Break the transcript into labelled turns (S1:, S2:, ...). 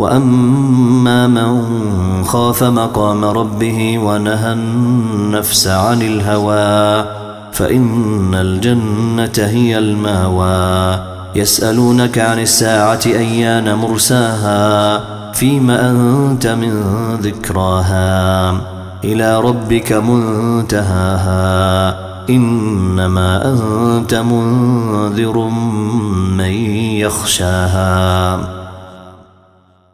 S1: وأما من خاف مقام ربه ونهى النفس عن الهوى فإن الجنة هي المأوى. يسألونك عن الساعة أيان مرساها؟ فيما أنت من ذكراها؟ إلى ربك منتهاها. إنما أنت منذر من يخشاها.